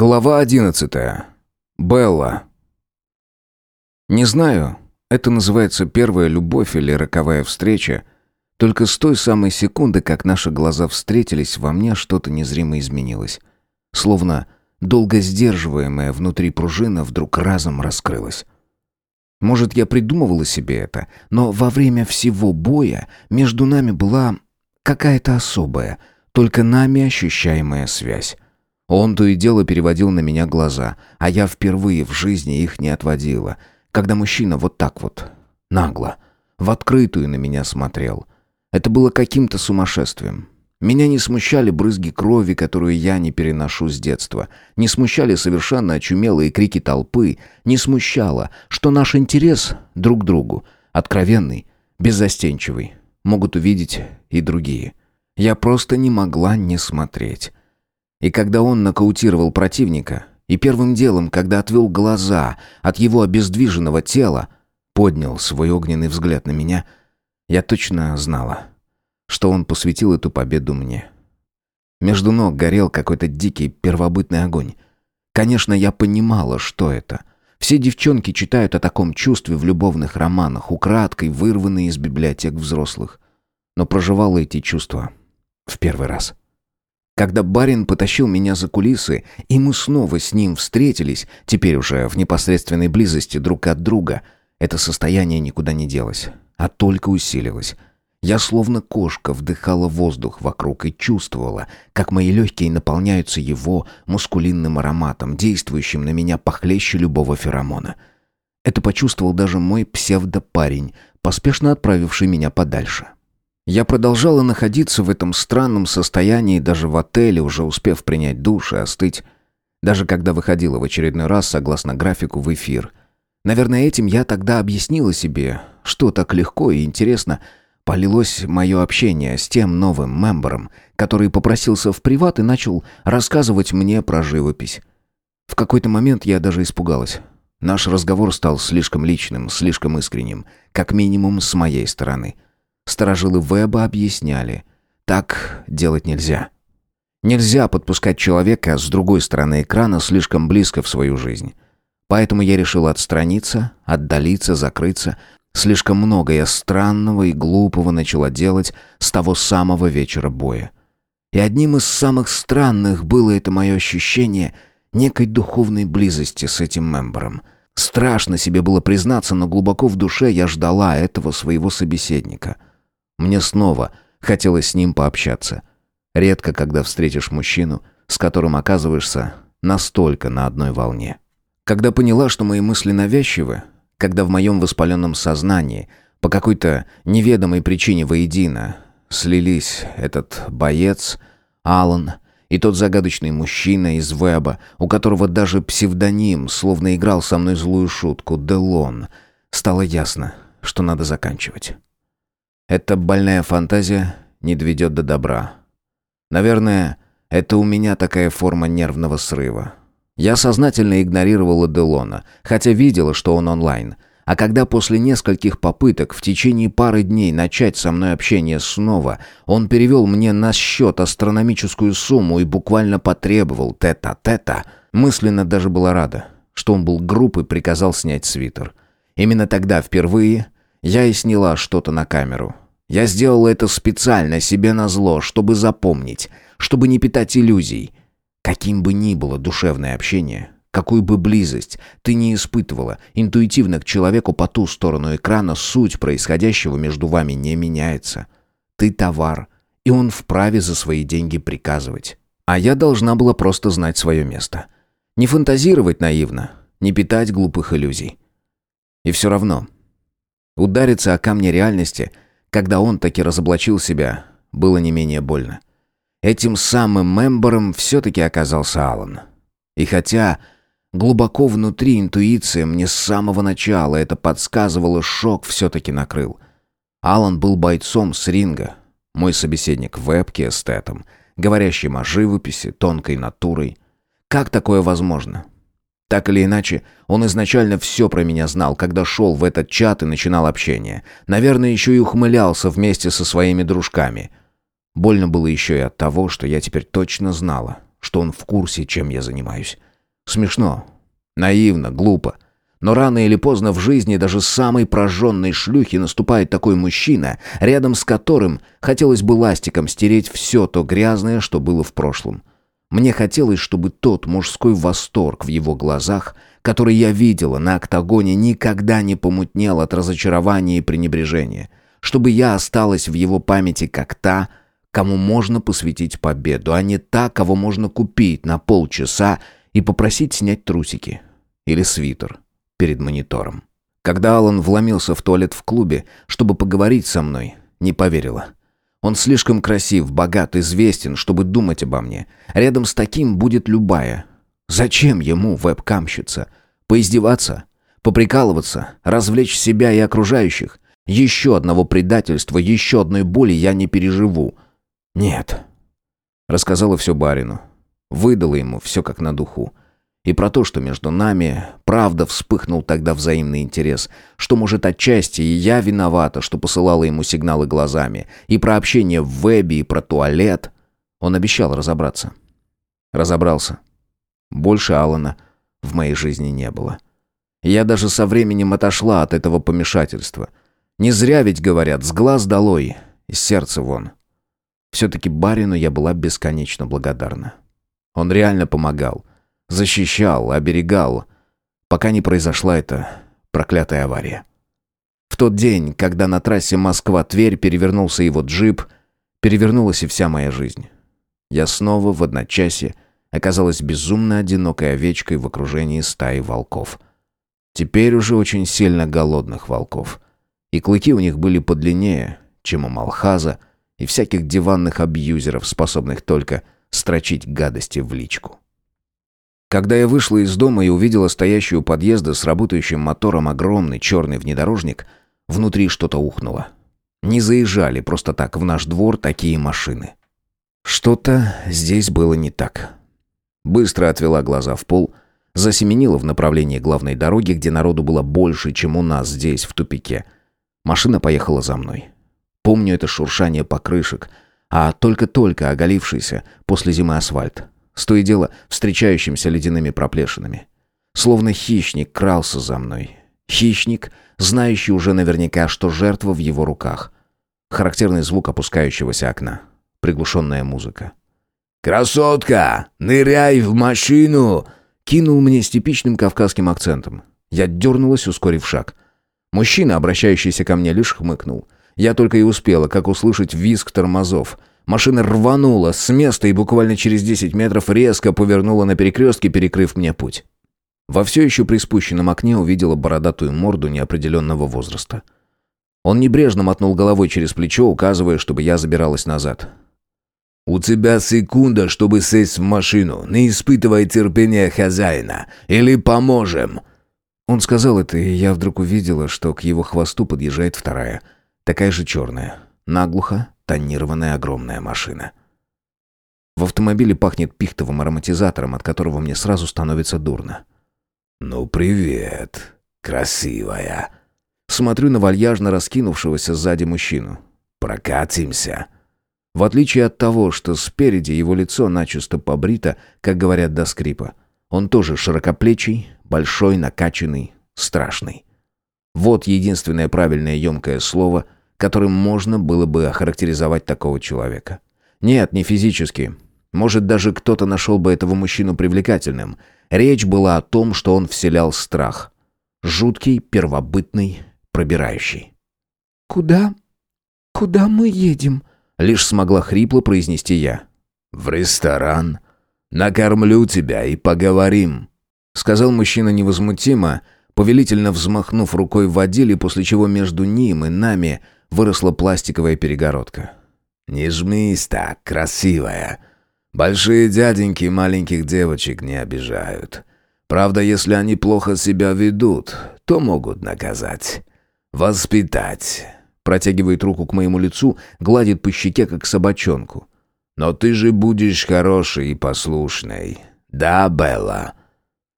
Глава одиннадцатая. Белла. Не знаю, это называется первая любовь или роковая встреча. Только с той самой секунды, как наши глаза встретились, во мне что-то незримо изменилось. Словно долго сдерживаемая внутри пружина вдруг разом раскрылась. Может, я придумывала себе это, но во время всего боя между нами была какая-то особая, только нами ощущаемая связь. Он то и дело переводил на меня глаза, а я впервые в жизни их не отводила, когда мужчина вот так вот, нагло, в открытую на меня смотрел. Это было каким-то сумасшествием. Меня не смущали брызги крови, которую я не переношу с детства. Не смущали совершенно очумелые крики толпы. Не смущало, что наш интерес друг к другу, откровенный, беззастенчивый, могут увидеть и другие. Я просто не могла не смотреть. И когда он нокаутировал противника, и первым делом, когда отвел глаза от его обездвиженного тела, поднял свой огненный взгляд на меня, я точно знала, что он посвятил эту победу мне. Между ног горел какой-то дикий первобытный огонь. Конечно, я понимала, что это. Все девчонки читают о таком чувстве в любовных романах, украдкой вырванные из библиотек взрослых. Но проживала эти чувства в первый раз. Когда барин потащил меня за кулисы, и мы снова с ним встретились, теперь уже в непосредственной близости друг от друга, это состояние никуда не делось, а только усилилось. Я словно кошка вдыхала воздух вокруг и чувствовала, как мои легкие наполняются его мускулинным ароматом, действующим на меня похлеще любого феромона. Это почувствовал даже мой псевдопарень, поспешно отправивший меня подальше. Я продолжала находиться в этом странном состоянии даже в отеле, уже успев принять душ и остыть. Даже когда выходила в очередной раз, согласно графику, в эфир. Наверное, этим я тогда объяснила себе, что так легко и интересно полилось мое общение с тем новым мембером, который попросился в приват и начал рассказывать мне про живопись. В какой-то момент я даже испугалась. Наш разговор стал слишком личным, слишком искренним, как минимум с моей стороны — Сторожилы Веба объясняли. Так делать нельзя. Нельзя подпускать человека с другой стороны экрана слишком близко в свою жизнь. Поэтому я решил отстраниться, отдалиться, закрыться. Слишком много я странного и глупого начала делать с того самого вечера боя. И одним из самых странных было это мое ощущение некой духовной близости с этим мембером. Страшно себе было признаться, но глубоко в душе я ждала этого своего собеседника — мне снова хотелось с ним пообщаться. Редко, когда встретишь мужчину, с которым оказываешься настолько на одной волне. Когда поняла, что мои мысли навязчивы, когда в моем воспаленном сознании по какой-то неведомой причине воедино слились этот боец, Алан и тот загадочный мужчина из веба, у которого даже псевдоним словно играл со мной злую шутку, Делон, стало ясно, что надо заканчивать. Эта больная фантазия не доведет до добра. Наверное, это у меня такая форма нервного срыва. Я сознательно игнорировала Делона, хотя видела, что он онлайн. А когда после нескольких попыток в течение пары дней начать со мной общение снова, он перевел мне на счет астрономическую сумму и буквально потребовал тета-тета, мысленно даже была рада, что он был груб и приказал снять свитер. Именно тогда впервые я и сняла что-то на камеру. Я сделала это специально, себе назло, чтобы запомнить, чтобы не питать иллюзий. Каким бы ни было душевное общение, какую бы близость ты не испытывала, интуитивно к человеку по ту сторону экрана суть происходящего между вами не меняется. Ты товар, и он вправе за свои деньги приказывать. А я должна была просто знать свое место. Не фантазировать наивно, не питать глупых иллюзий. И все равно Удариться о камни реальности, когда он таки разоблачил себя, было не менее больно. Этим самым мембером все-таки оказался Алан. И хотя глубоко внутри интуиция мне с самого начала это подсказывала, шок все-таки накрыл. Алан был бойцом с ринга, мой собеседник в вебке эстетом, говорящим о живописи, тонкой натурой. Как такое возможно? Так или иначе, он изначально все про меня знал, когда шел в этот чат и начинал общение. Наверное, еще и ухмылялся вместе со своими дружками. Больно было еще и от того, что я теперь точно знала, что он в курсе, чем я занимаюсь. Смешно. Наивно, глупо. Но рано или поздно в жизни даже самой прожженной шлюхи наступает такой мужчина, рядом с которым хотелось бы ластиком стереть все то грязное, что было в прошлом. Мне хотелось, чтобы тот мужской восторг в его глазах, который я видела на октагоне, никогда не помутнел от разочарования и пренебрежения. Чтобы я осталась в его памяти как та, кому можно посвятить победу, а не та, кого можно купить на полчаса и попросить снять трусики или свитер перед монитором. Когда Алан вломился в туалет в клубе, чтобы поговорить со мной, не поверила. Он слишком красив, богат, известен, чтобы думать обо мне. Рядом с таким будет любая. Зачем ему веб-камщица? Поиздеваться? Поприкалываться? Развлечь себя и окружающих? Еще одного предательства, еще одной боли я не переживу. Нет. Рассказала все барину. Выдала ему все как на духу. И про то, что между нами, правда, вспыхнул тогда взаимный интерес, что, может, отчасти и я виновата, что посылала ему сигналы глазами, и про общение в вебе, и про туалет. Он обещал разобраться. Разобрался. Больше Алана в моей жизни не было. Я даже со временем отошла от этого помешательства. Не зря ведь говорят, с глаз долой, из сердца вон. Все-таки барину я была бесконечно благодарна. Он реально помогал. Защищал, оберегал, пока не произошла эта проклятая авария. В тот день, когда на трассе Москва-Тверь перевернулся его джип, перевернулась и вся моя жизнь. Я снова в одночасье оказалась безумно одинокой овечкой в окружении стаи волков. Теперь уже очень сильно голодных волков. И клыки у них были подлиннее, чем у Малхаза и всяких диванных абьюзеров, способных только строчить гадости в личку. Когда я вышла из дома и увидела стоящий у подъезда с работающим мотором огромный черный внедорожник, внутри что-то ухнуло. Не заезжали просто так в наш двор такие машины. Что-то здесь было не так. Быстро отвела глаза в пол, засеменила в направлении главной дороги, где народу было больше, чем у нас здесь, в тупике. Машина поехала за мной. Помню это шуршание покрышек, а только-только оголившийся после зимы асфальт то и дело встречающимся ледяными проплешинами. Словно хищник крался за мной. Хищник, знающий уже наверняка, что жертва в его руках. Характерный звук опускающегося окна. Приглушенная музыка. «Красотка! Ныряй в машину!» Кинул мне с типичным кавказским акцентом. Я дернулась, ускорив шаг. Мужчина, обращающийся ко мне, лишь хмыкнул. Я только и успела, как услышать визг тормозов. Машина рванула с места и буквально через 10 метров резко повернула на перекрестке, перекрыв мне путь. Во все еще приспущенном окне увидела бородатую морду неопределенного возраста. Он небрежно мотнул головой через плечо, указывая, чтобы я забиралась назад. «У тебя секунда, чтобы сесть в машину. Не испытывай терпения хозяина. Или поможем!» Он сказал это, и я вдруг увидела, что к его хвосту подъезжает вторая, такая же черная, наглухо, тонированная огромная машина. В автомобиле пахнет пихтовым ароматизатором, от которого мне сразу становится дурно. «Ну, привет, красивая!» Смотрю на вальяжно раскинувшегося сзади мужчину. «Прокатимся!» В отличие от того, что спереди его лицо начисто побрито, как говорят до скрипа, он тоже широкоплечий, большой, накачанный, страшный. Вот единственное правильное емкое слово — которым можно было бы охарактеризовать такого человека. Нет, не физически. Может, даже кто-то нашел бы этого мужчину привлекательным. Речь была о том, что он вселял страх. Жуткий, первобытный, пробирающий. «Куда? Куда мы едем?» Лишь смогла хрипло произнести я. «В ресторан. Накормлю тебя и поговорим», — сказал мужчина невозмутимо, повелительно взмахнув рукой в водиле, после чего между ним и нами — выросла пластиковая перегородка. «Не жмись так, красивая. Большие дяденьки маленьких девочек не обижают. Правда, если они плохо себя ведут, то могут наказать. Воспитать». Протягивает руку к моему лицу, гладит по щеке, как собачонку. «Но ты же будешь хорошей и послушной. Да, Белла?»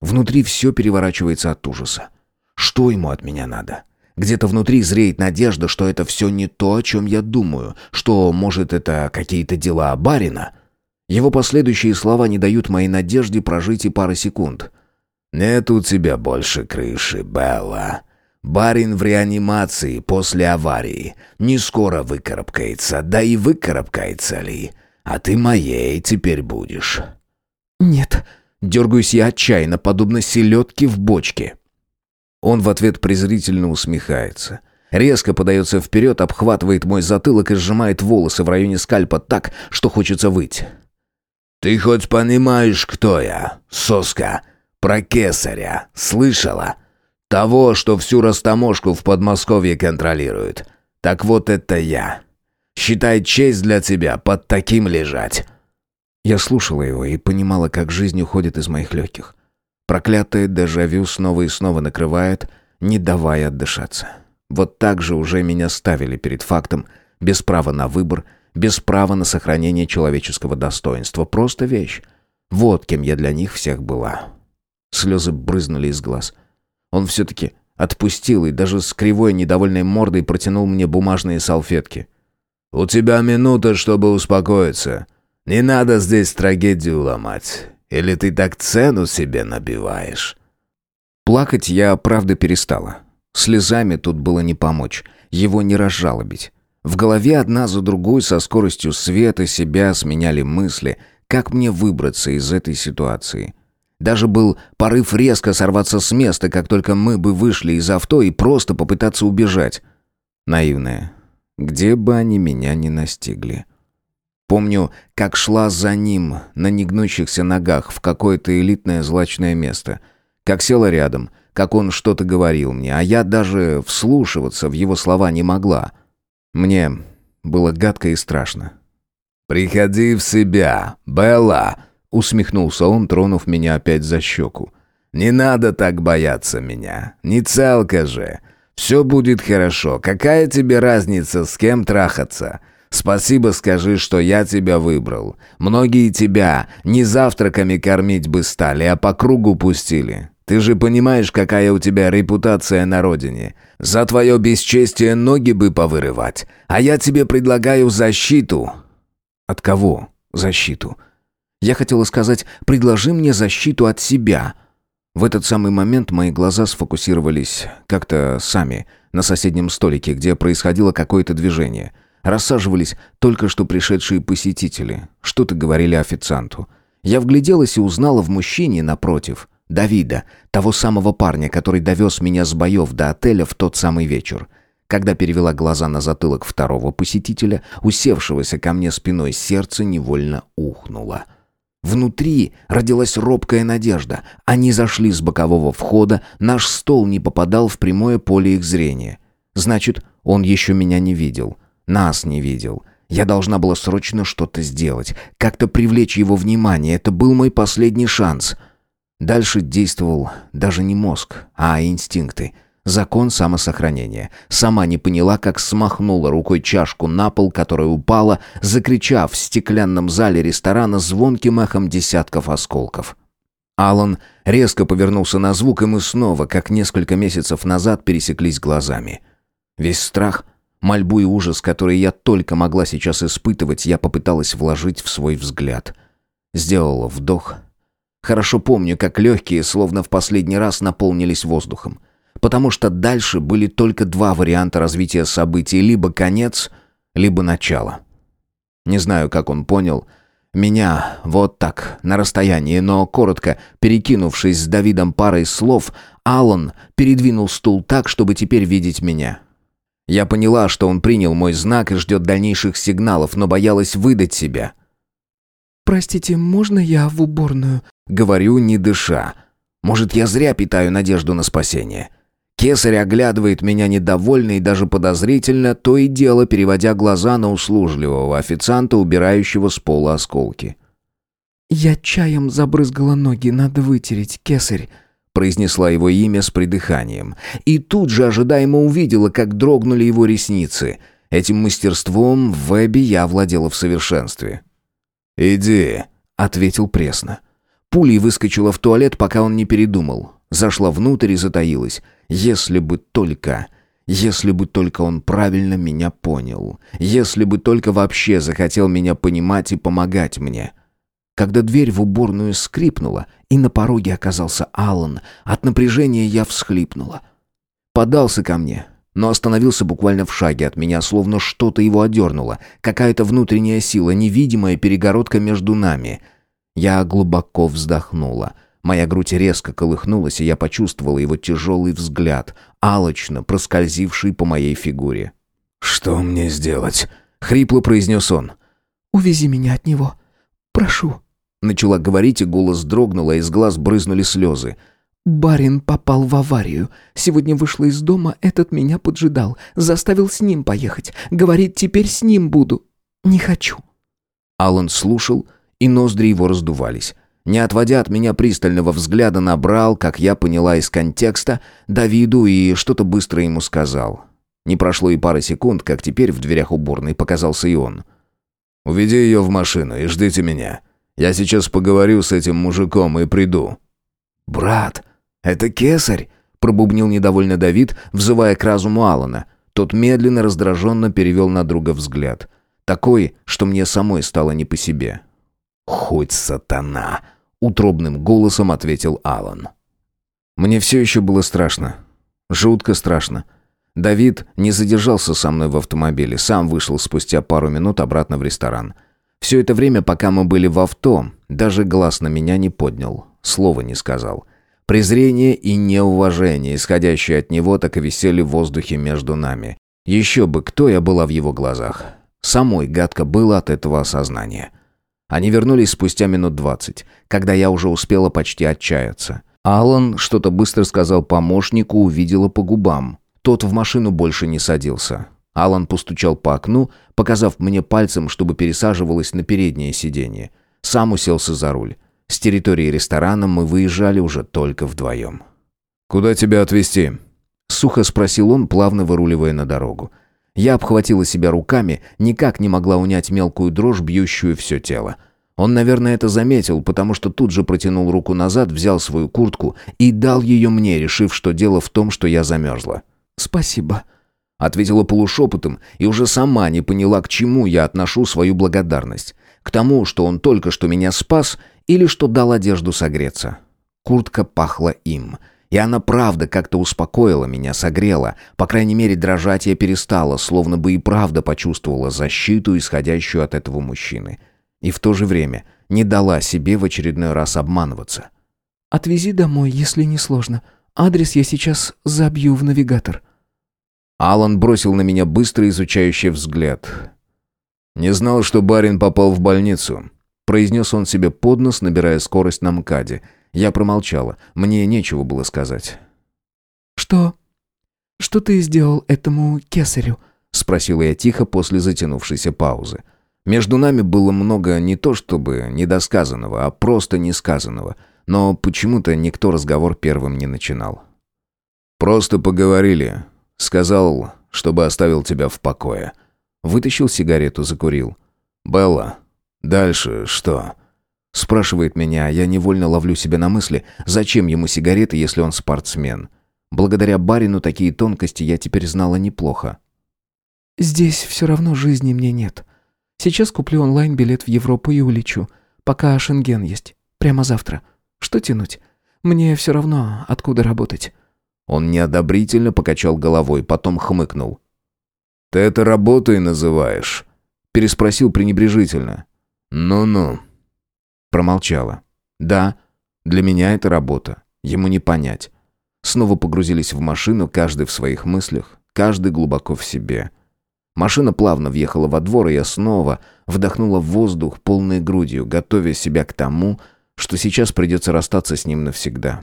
Внутри все переворачивается от ужаса. Что ему от меня надо? Где-то внутри зреет надежда, что это все не то, о чем я думаю, что, может, это какие-то дела барина. Его последующие слова не дают моей надежде прожить и пары секунд. «Нет у тебя больше крыши, Белла. Барин в реанимации после аварии. Не скоро выкарабкается, да и выкарабкается ли. А ты моей теперь будешь». «Нет». Дергаюсь я отчаянно, подобно селедке в бочке. Он в ответ презрительно усмехается. Резко подается вперед, обхватывает мой затылок и сжимает волосы в районе скальпа так, что хочется выйти. «Ты хоть понимаешь, кто я, соска? Про кесаря. Слышала? Того, что всю растаможку в Подмосковье контролирует. Так вот это я. Считай честь для тебя под таким лежать». Я слушала его и понимала, как жизнь уходит из моих легких. Проклятое дежавю снова и снова накрывает, не давая отдышаться. Вот так же уже меня ставили перед фактом, без права на выбор, без права на сохранение человеческого достоинства. Просто вещь. Вот кем я для них всех была. Слезы брызнули из глаз. Он все-таки отпустил и даже с кривой недовольной мордой протянул мне бумажные салфетки. «У тебя минута, чтобы успокоиться. Не надо здесь трагедию ломать. Или ты так цену себе набиваешь?» Плакать я, правда, перестала. Слезами тут было не помочь, его не разжалобить. В голове одна за другой со скоростью света себя сменяли мысли, как мне выбраться из этой ситуации. Даже был порыв резко сорваться с места, как только мы бы вышли из авто и просто попытаться убежать. Наивная. Где бы они меня ни настигли. Помню, как шла за ним на негнущихся ногах в какое-то элитное злачное место. Как села рядом, как он что-то говорил мне, а я даже вслушиваться в его слова не могла. Мне было гадко и страшно. «Приходи в себя, Белла!» — усмехнулся он, тронув меня опять за щеку. «Не надо так бояться меня. Не целка же. Все будет хорошо. Какая тебе разница, с кем трахаться? Спасибо скажи, что я тебя выбрал. Многие тебя не завтраками кормить бы стали, а по кругу пустили. Ты же понимаешь, какая у тебя репутация на родине. За твое бесчестие ноги бы повырывать. А я тебе предлагаю защиту». «От кого защиту?» Я хотела сказать «предложи мне защиту от себя». В этот самый момент мои глаза сфокусировались как-то сами на соседнем столике, где происходило какое-то движение – Рассаживались только что пришедшие посетители. Что-то говорили официанту. Я вгляделась и узнала в мужчине напротив. Давида, того самого парня, который довез меня с боев до отеля в тот самый вечер. Когда перевела глаза на затылок второго посетителя, усевшегося ко мне спиной, сердце невольно ухнуло. Внутри родилась робкая надежда. Они зашли с бокового входа, наш стол не попадал в прямое поле их зрения. Значит, он еще меня не видел. Нас не видел. Я должна была срочно что-то сделать, как-то привлечь его внимание. Это был мой последний шанс. Дальше действовал даже не мозг, а инстинкты. Закон самосохранения. Сама не поняла, как смахнула рукой чашку на пол, которая упала, закричав в стеклянном зале ресторана звонким эхом десятков осколков. Алан резко повернулся на звук, и мы снова, как несколько месяцев назад, пересеклись глазами. Весь страх — Мольбу и ужас, которые я только могла сейчас испытывать, я попыталась вложить в свой взгляд. Сделала вдох. Хорошо помню, как легкие, словно в последний раз, наполнились воздухом. Потому что дальше были только два варианта развития событий. Либо конец, либо начало. Не знаю, как он понял. Меня вот так, на расстоянии, но коротко, перекинувшись с Давидом парой слов, Алан передвинул стул так, чтобы теперь видеть меня. Я поняла, что он принял мой знак и ждет дальнейших сигналов, но боялась выдать себя. «Простите, можно я в уборную?» Говорю, не дыша. Может, я зря питаю надежду на спасение. Кесарь оглядывает меня недовольно и даже подозрительно, то и дело переводя глаза на услужливого официанта, убирающего с пола осколки. «Я чаем забрызгала ноги, надо вытереть, кесарь», произнесла его имя с придыханием. И тут же ожидаемо увидела, как дрогнули его ресницы. Этим мастерством в вебе я владела в совершенстве. «Иди», — ответил пресно. Пулей выскочила в туалет, пока он не передумал. Зашла внутрь и затаилась. Если бы только... Если бы только он правильно меня понял. Если бы только вообще захотел меня понимать и помогать мне. Когда дверь в уборную скрипнула, и на пороге оказался Алан. От напряжения я всхлипнула. Подался ко мне, но остановился буквально в шаге от меня, словно что-то его одернуло, какая-то внутренняя сила, невидимая перегородка между нами. Я глубоко вздохнула. Моя грудь резко колыхнулась, и я почувствовала его тяжелый взгляд, алочно проскользивший по моей фигуре. «Что мне сделать?» — хрипло произнес он. «Увези меня от него. Прошу». Начала говорить, и голос дрогнул, а из глаз брызнули слезы. «Барин попал в аварию. Сегодня вышла из дома, этот меня поджидал. Заставил с ним поехать. Говорит, теперь с ним буду. Не хочу». Алан слушал, и ноздри его раздувались. Не отводя от меня пристального взгляда, набрал, как я поняла из контекста, Давиду и что-то быстро ему сказал. Не прошло и пары секунд, как теперь в дверях уборной показался и он. «Уведи ее в машину и ждите меня. Я сейчас поговорю с этим мужиком и приду». «Брат, это кесарь!» — пробубнил недовольно Давид, взывая к разуму Алана. Тот медленно, раздраженно перевел на друга взгляд. Такой, что мне самой стало не по себе. «Хоть сатана!» — утробным голосом ответил Алан. Мне все еще было страшно. Жутко страшно. Давид не задержался со мной в автомобиле, сам вышел спустя пару минут обратно в ресторан. Все это время, пока мы были в авто, даже глаз на меня не поднял, слова не сказал. Презрение и неуважение, исходящие от него, так и висели в воздухе между нами. Еще бы, кто я была в его глазах. Самой гадко было от этого осознания. Они вернулись спустя минут двадцать, когда я уже успела почти отчаяться. Алан что-то быстро сказал помощнику, увидела по губам. Тот в машину больше не садился. Алан постучал по окну, показав мне пальцем, чтобы пересаживалась на переднее сиденье. Сам уселся за руль. С территории ресторана мы выезжали уже только вдвоем. «Куда тебя отвезти?» Сухо спросил он, плавно выруливая на дорогу. Я обхватила себя руками, никак не могла унять мелкую дрожь, бьющую все тело. Он, наверное, это заметил, потому что тут же протянул руку назад, взял свою куртку и дал ее мне, решив, что дело в том, что я замерзла. «Спасибо», — ответила полушепотом и уже сама не поняла, к чему я отношу свою благодарность. К тому, что он только что меня спас или что дал одежду согреться. Куртка пахла им. И она правда как-то успокоила меня, согрела. По крайней мере, дрожать я перестала, словно бы и правда почувствовала защиту, исходящую от этого мужчины. И в то же время не дала себе в очередной раз обманываться. «Отвези домой, если не сложно. Адрес я сейчас забью в навигатор». Алан бросил на меня быстрый изучающий взгляд. «Не знал, что барин попал в больницу», — произнес он себе под нос, набирая скорость на МКАДе. Я промолчала. Мне нечего было сказать. «Что? Что ты сделал этому кесарю?» — спросила я тихо после затянувшейся паузы. Между нами было много не то чтобы недосказанного, а просто несказанного. Но почему-то никто разговор первым не начинал. «Просто поговорили. Сказал, чтобы оставил тебя в покое». Вытащил сигарету, закурил. «Белла, дальше что?» Спрашивает меня, я невольно ловлю себя на мысли, зачем ему сигареты, если он спортсмен. Благодаря барину такие тонкости я теперь знала неплохо. «Здесь все равно жизни мне нет. Сейчас куплю онлайн-билет в Европу и улечу. Пока Шенген есть. Прямо завтра. Что тянуть? Мне все равно, откуда работать». Он неодобрительно покачал головой, потом хмыкнул. «Ты это работой называешь?» Переспросил пренебрежительно. «Ну-ну». Промолчала. «Да, для меня это работа. Ему не понять». Снова погрузились в машину, каждый в своих мыслях, каждый глубоко в себе. Машина плавно въехала во двор, и я снова вдохнула воздух полной грудью, готовя себя к тому, что сейчас придется расстаться с ним навсегда.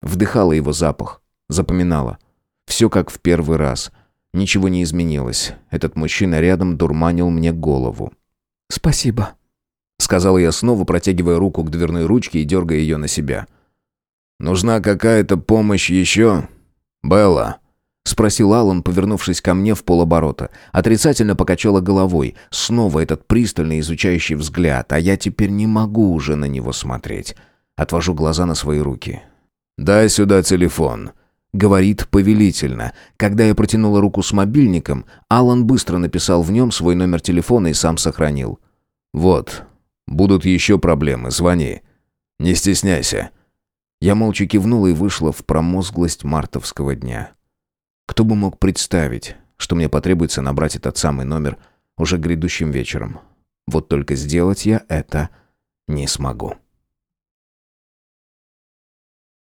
Вдыхала его запах, запоминала. Все как в первый раз. Ничего не изменилось. Этот мужчина рядом дурманил мне голову. «Спасибо», — сказал я снова, протягивая руку к дверной ручке и дергая ее на себя. «Нужна какая-то помощь еще? Белла?» — спросил Аллан, повернувшись ко мне в полоборота. Отрицательно покачала головой. Снова этот пристальный изучающий взгляд, а я теперь не могу уже на него смотреть. Отвожу глаза на свои руки. «Дай сюда телефон», — говорит повелительно. Когда я протянула руку с мобильником, Алан быстро написал в нем свой номер телефона и сам сохранил. «Вот, Будут еще проблемы, звони. Не стесняйся». Я молча кивнула и вышла в промозглость мартовского дня. Кто бы мог представить, что мне потребуется набрать этот самый номер уже грядущим вечером. Вот только сделать я это не смогу.